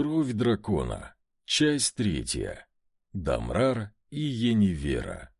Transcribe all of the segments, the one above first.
Кровь дракона. Часть третья. Дамрар и Енивера.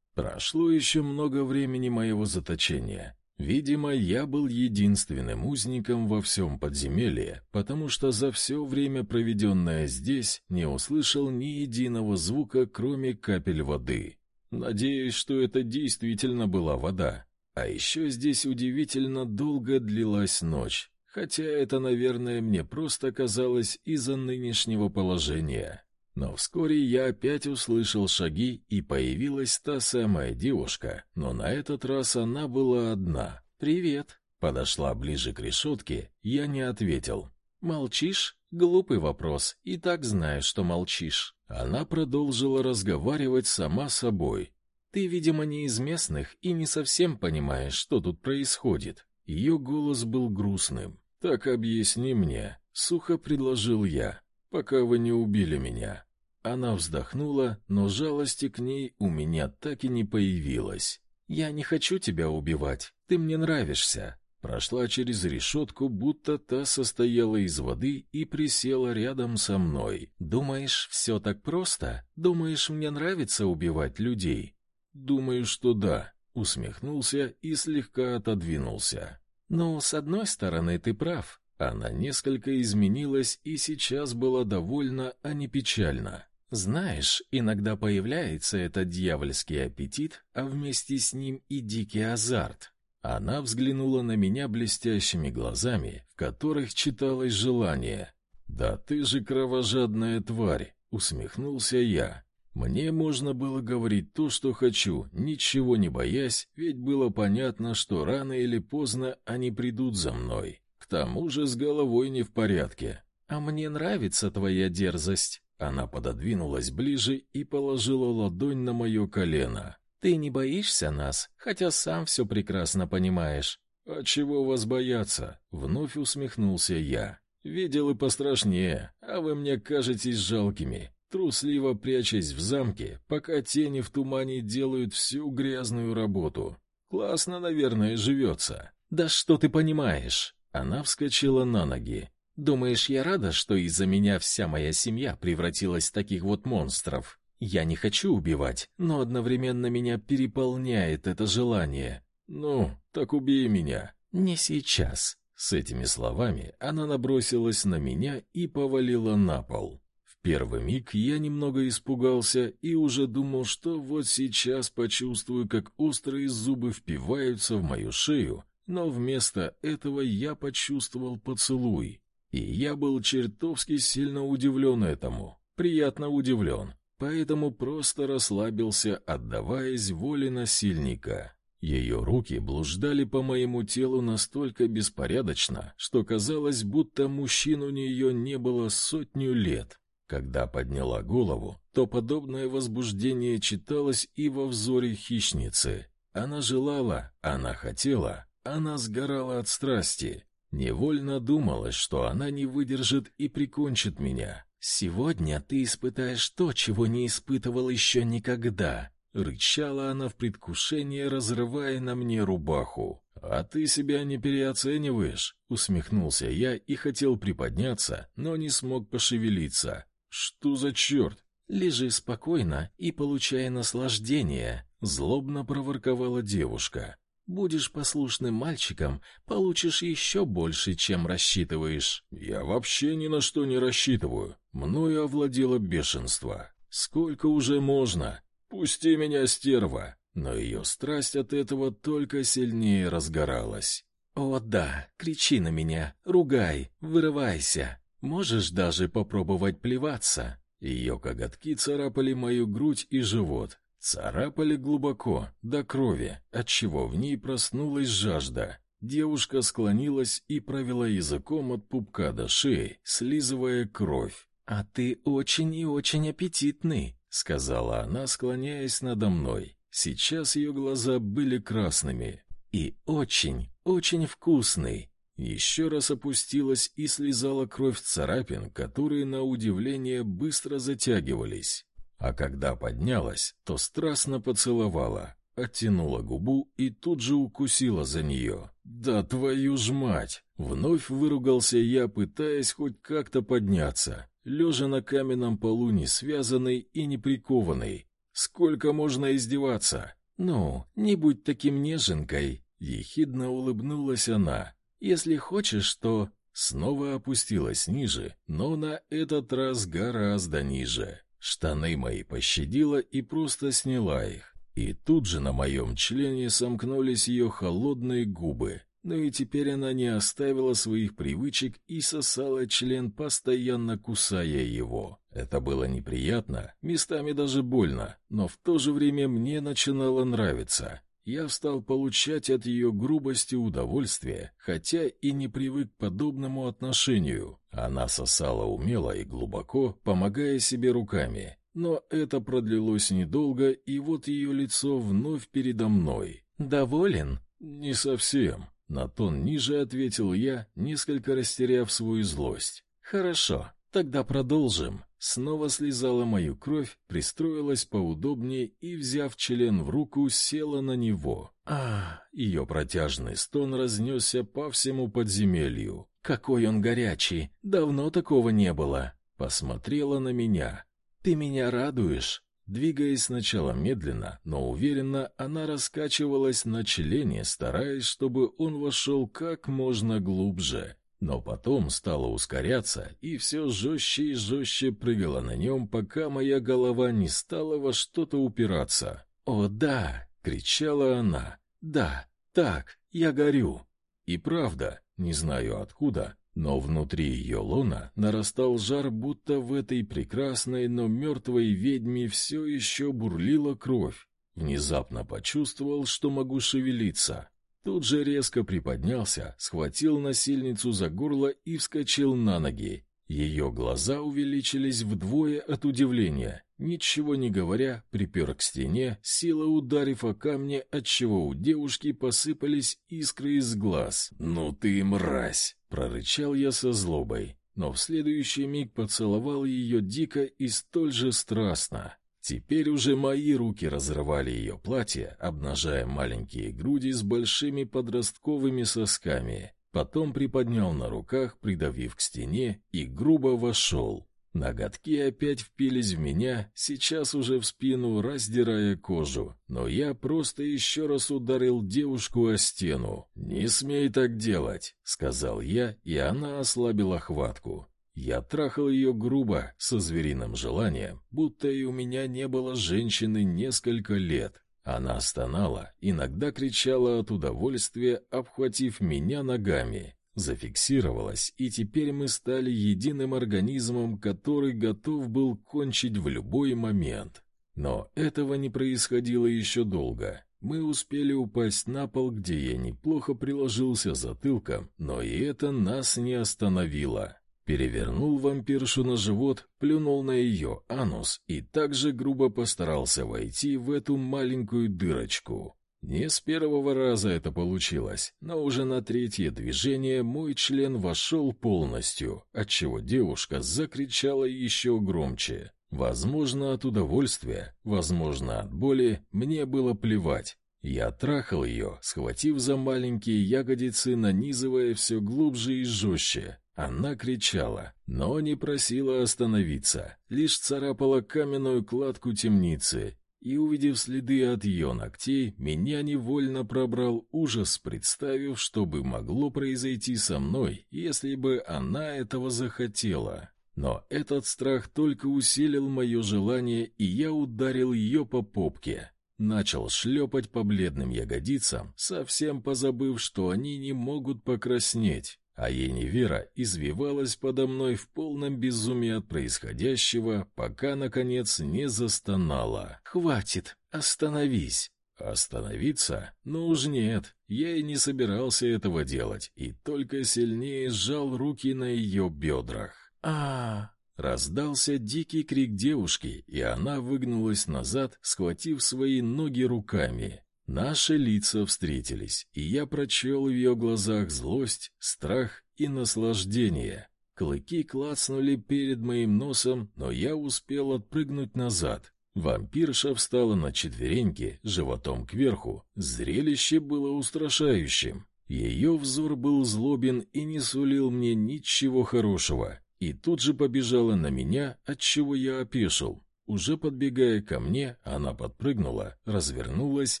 Прошло еще много времени моего заточения. Видимо, я был единственным узником во всем подземелье, потому что за все время, проведенное здесь, не услышал ни единого звука, кроме капель воды. Надеюсь, что это действительно была вода. А еще здесь удивительно долго длилась ночь, хотя это, наверное, мне просто казалось из-за нынешнего положения. Но вскоре я опять услышал шаги, и появилась та самая девушка, но на этот раз она была одна. «Привет!» Подошла ближе к решетке, я не ответил. «Молчишь?» Глупый вопрос, и так знаешь, что молчишь. Она продолжила разговаривать сама собой. «Ты, видимо, не из местных и не совсем понимаешь, что тут происходит». Ее голос был грустным. «Так объясни мне», — сухо предложил я пока вы не убили меня. Она вздохнула, но жалости к ней у меня так и не появилось. Я не хочу тебя убивать. Ты мне нравишься. Прошла через решетку, будто та состояла из воды и присела рядом со мной. Думаешь, все так просто? Думаешь, мне нравится убивать людей? Думаю, что да, усмехнулся и слегка отодвинулся. Ну, с одной стороны, ты прав. Она несколько изменилась и сейчас была довольна, а не печальна. Знаешь, иногда появляется этот дьявольский аппетит, а вместе с ним и дикий азарт. Она взглянула на меня блестящими глазами, в которых читалось желание. «Да ты же кровожадная тварь!» — усмехнулся я. Мне можно было говорить то, что хочу, ничего не боясь, ведь было понятно, что рано или поздно они придут за мной. К тому же с головой не в порядке. А мне нравится твоя дерзость. Она пододвинулась ближе и положила ладонь на мое колено. Ты не боишься нас, хотя сам все прекрасно понимаешь. А чего вас бояться? Вновь усмехнулся я. Видел и пострашнее, а вы мне кажетесь жалкими. Трусливо прячась в замке, пока тени в тумане делают всю грязную работу. Классно, наверное, живется. Да что ты понимаешь? Она вскочила на ноги. «Думаешь, я рада, что из-за меня вся моя семья превратилась в таких вот монстров? Я не хочу убивать, но одновременно меня переполняет это желание. Ну, так убей меня». «Не сейчас». С этими словами она набросилась на меня и повалила на пол. Первый миг я немного испугался и уже думал, что вот сейчас почувствую, как острые зубы впиваются в мою шею, но вместо этого я почувствовал поцелуй, и я был чертовски сильно удивлен этому, приятно удивлен, поэтому просто расслабился, отдаваясь воле насильника. Ее руки блуждали по моему телу настолько беспорядочно, что казалось, будто мужчин у нее не было сотню лет. Когда подняла голову, то подобное возбуждение читалось и во взоре хищницы. Она желала, она хотела, она сгорала от страсти. Невольно думалось, что она не выдержит и прикончит меня. «Сегодня ты испытаешь то, чего не испытывал еще никогда», — рычала она в предвкушении, разрывая на мне рубаху. «А ты себя не переоцениваешь», — усмехнулся я и хотел приподняться, но не смог пошевелиться. «Что за черт?» «Лежи спокойно и получай наслаждение», — злобно проворковала девушка. Будешь послушным мальчиком, получишь еще больше, чем рассчитываешь. Я вообще ни на что не рассчитываю. Мною овладело бешенство. Сколько уже можно? Пусти меня, стерва. Но ее страсть от этого только сильнее разгоралась. О, да, кричи на меня, ругай, вырывайся. Можешь даже попробовать плеваться. Ее коготки царапали мою грудь и живот, Царапали глубоко, до крови, отчего в ней проснулась жажда. Девушка склонилась и провела языком от пупка до шеи, слизывая кровь. «А ты очень и очень аппетитный», — сказала она, склоняясь надо мной. Сейчас ее глаза были красными. «И очень, очень вкусный». Еще раз опустилась и слезала кровь царапин, которые, на удивление, быстро затягивались. А когда поднялась, то страстно поцеловала. оттянула губу и тут же укусила за нее. «Да твою ж мать!» Вновь выругался я, пытаясь хоть как-то подняться, лежа на каменном полу не связанный и не прикованный. Сколько можно издеваться? Ну, не будь таким неженкой, ехидно улыбнулась она. Если хочешь, то снова опустилась ниже, но на этот раз гораздо ниже. Штаны мои пощадила и просто сняла их. И тут же на моем члене сомкнулись ее холодные губы. Но и теперь она не оставила своих привычек и сосала член, постоянно кусая его. Это было неприятно, местами даже больно, но в то же время мне начинало нравиться. Я стал получать от ее грубости удовольствие, хотя и не привык к подобному отношению. Она сосала умело и глубоко, помогая себе руками. Но это продлилось недолго, и вот ее лицо вновь передо мной. «Доволен?» «Не совсем», — на тон ниже ответил я, несколько растеряв свою злость. «Хорошо, тогда продолжим». Снова слезала мою кровь, пристроилась поудобнее и, взяв член в руку, села на него. А, ее протяжный стон разнесся по всему подземелью. Какой он горячий! Давно такого не было. Посмотрела на меня. Ты меня радуешь. Двигаясь сначала медленно, но уверенно, она раскачивалась на члене, стараясь, чтобы он вошел как можно глубже но потом стала ускоряться и все жестче и жестче прыгала на нем, пока моя голова не стала во что-то упираться. «О, да!» — кричала она. «Да, так, я горю!» И правда, не знаю откуда, но внутри ее лона нарастал жар, будто в этой прекрасной, но мертвой ведьме все еще бурлила кровь. Внезапно почувствовал, что могу шевелиться. Тут же резко приподнялся, схватил насильницу за горло и вскочил на ноги. Ее глаза увеличились вдвое от удивления. Ничего не говоря, припер к стене, сила ударив о камни, отчего у девушки посыпались искры из глаз. «Ну ты мразь!» — прорычал я со злобой, но в следующий миг поцеловал ее дико и столь же страстно. Теперь уже мои руки разрывали ее платье, обнажая маленькие груди с большими подростковыми сосками. Потом приподнял на руках, придавив к стене, и грубо вошел. Ноготки опять впились в меня, сейчас уже в спину, раздирая кожу. Но я просто еще раз ударил девушку о стену. «Не смей так делать», — сказал я, и она ослабила хватку. Я трахал ее грубо, со звериным желанием, будто и у меня не было женщины несколько лет. Она стонала, иногда кричала от удовольствия, обхватив меня ногами. Зафиксировалась, и теперь мы стали единым организмом, который готов был кончить в любой момент. Но этого не происходило еще долго. Мы успели упасть на пол, где я неплохо приложился затылком, но и это нас не остановило. Перевернул вампиршу на живот, плюнул на ее анус и также грубо постарался войти в эту маленькую дырочку. Не с первого раза это получилось, но уже на третье движение мой член вошел полностью, отчего девушка закричала еще громче. Возможно, от удовольствия, возможно, от боли, мне было плевать. Я трахал ее, схватив за маленькие ягодицы, нанизывая все глубже и жестче, она кричала, но не просила остановиться, лишь царапала каменную кладку темницы, и, увидев следы от ее ногтей, меня невольно пробрал ужас, представив, что бы могло произойти со мной, если бы она этого захотела. Но этот страх только усилил мое желание, и я ударил ее по попке. Начал шлепать по бледным ягодицам, совсем позабыв, что они не могут покраснеть. А Енивера извивалась подо мной в полном безумии от происходящего, пока, наконец, не застонала. «Хватит! Остановись!» Остановиться? Ну уж нет, я и не собирался этого делать, и только сильнее сжал руки на ее бедрах. а Раздался дикий крик девушки, и она выгнулась назад, схватив свои ноги руками. Наши лица встретились, и я прочел в ее глазах злость, страх и наслаждение. Клыки клацнули перед моим носом, но я успел отпрыгнуть назад. Вампирша встала на четвереньки, животом кверху. Зрелище было устрашающим. Ее взор был злобен и не сулил мне ничего хорошего. И тут же побежала на меня, от чего я опешил. Уже подбегая ко мне, она подпрыгнула, развернулась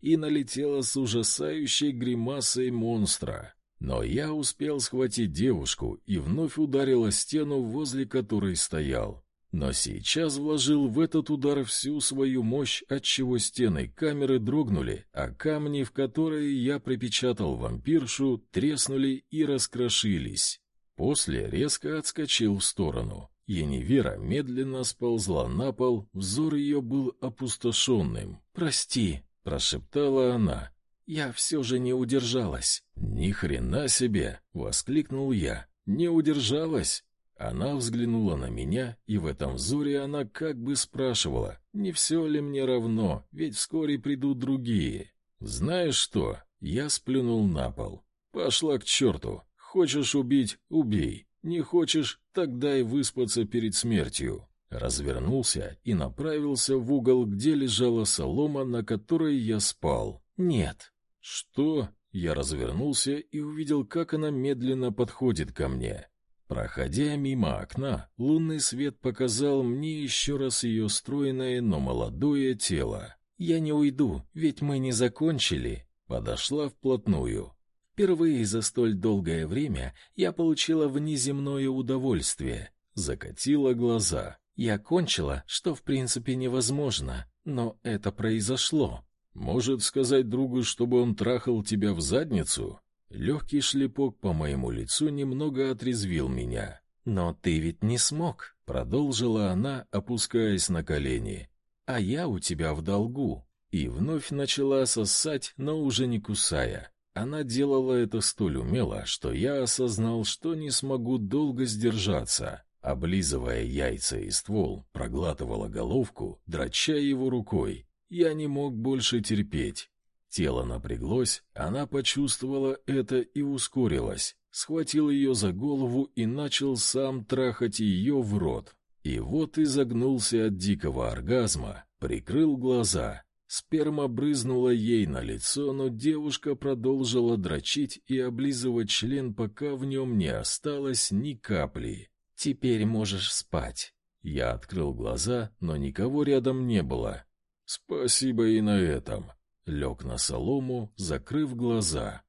и налетела с ужасающей гримасой монстра. Но я успел схватить девушку и вновь ударил о стену, возле которой стоял. Но сейчас вложил в этот удар всю свою мощь, отчего стены камеры дрогнули, а камни, в которые я припечатал вампиршу, треснули и раскрошились. После резко отскочил в сторону. Енивера медленно сползла на пол, взор ее был опустошенным. «Прости», — прошептала она, — «я все же не удержалась». «Ни хрена себе!» — воскликнул я. «Не удержалась?» Она взглянула на меня, и в этом взоре она как бы спрашивала, не все ли мне равно, ведь вскоре придут другие. «Знаешь что?» Я сплюнул на пол. «Пошла к черту! Хочешь убить — убей. Не хочешь — тогда и выспаться перед смертью». Развернулся и направился в угол, где лежала солома, на которой я спал. «Нет». «Что?» Я развернулся и увидел, как она медленно подходит ко мне. Проходя мимо окна, лунный свет показал мне еще раз ее стройное, но молодое тело. «Я не уйду, ведь мы не закончили», — подошла вплотную. Впервые за столь долгое время я получила внеземное удовольствие. Закатила глаза. Я кончила, что в принципе невозможно, но это произошло. Может сказать другу, чтобы он трахал тебя в задницу? Легкий шлепок по моему лицу немного отрезвил меня. «Но ты ведь не смог», — продолжила она, опускаясь на колени. «А я у тебя в долгу». И вновь начала сосать, но уже не кусая. Она делала это столь умело, что я осознал, что не смогу долго сдержаться. Облизывая яйца и ствол, проглатывала головку, дроча его рукой. Я не мог больше терпеть. Тело напряглось, она почувствовала это и ускорилась. Схватил ее за голову и начал сам трахать ее в рот. И вот изогнулся от дикого оргазма, прикрыл глаза. Сперма брызнула ей на лицо, но девушка продолжила дрочить и облизывать член, пока в нем не осталось ни капли. «Теперь можешь спать». Я открыл глаза, но никого рядом не было. «Спасибо и на этом», Лег на солому, закрыв глаза.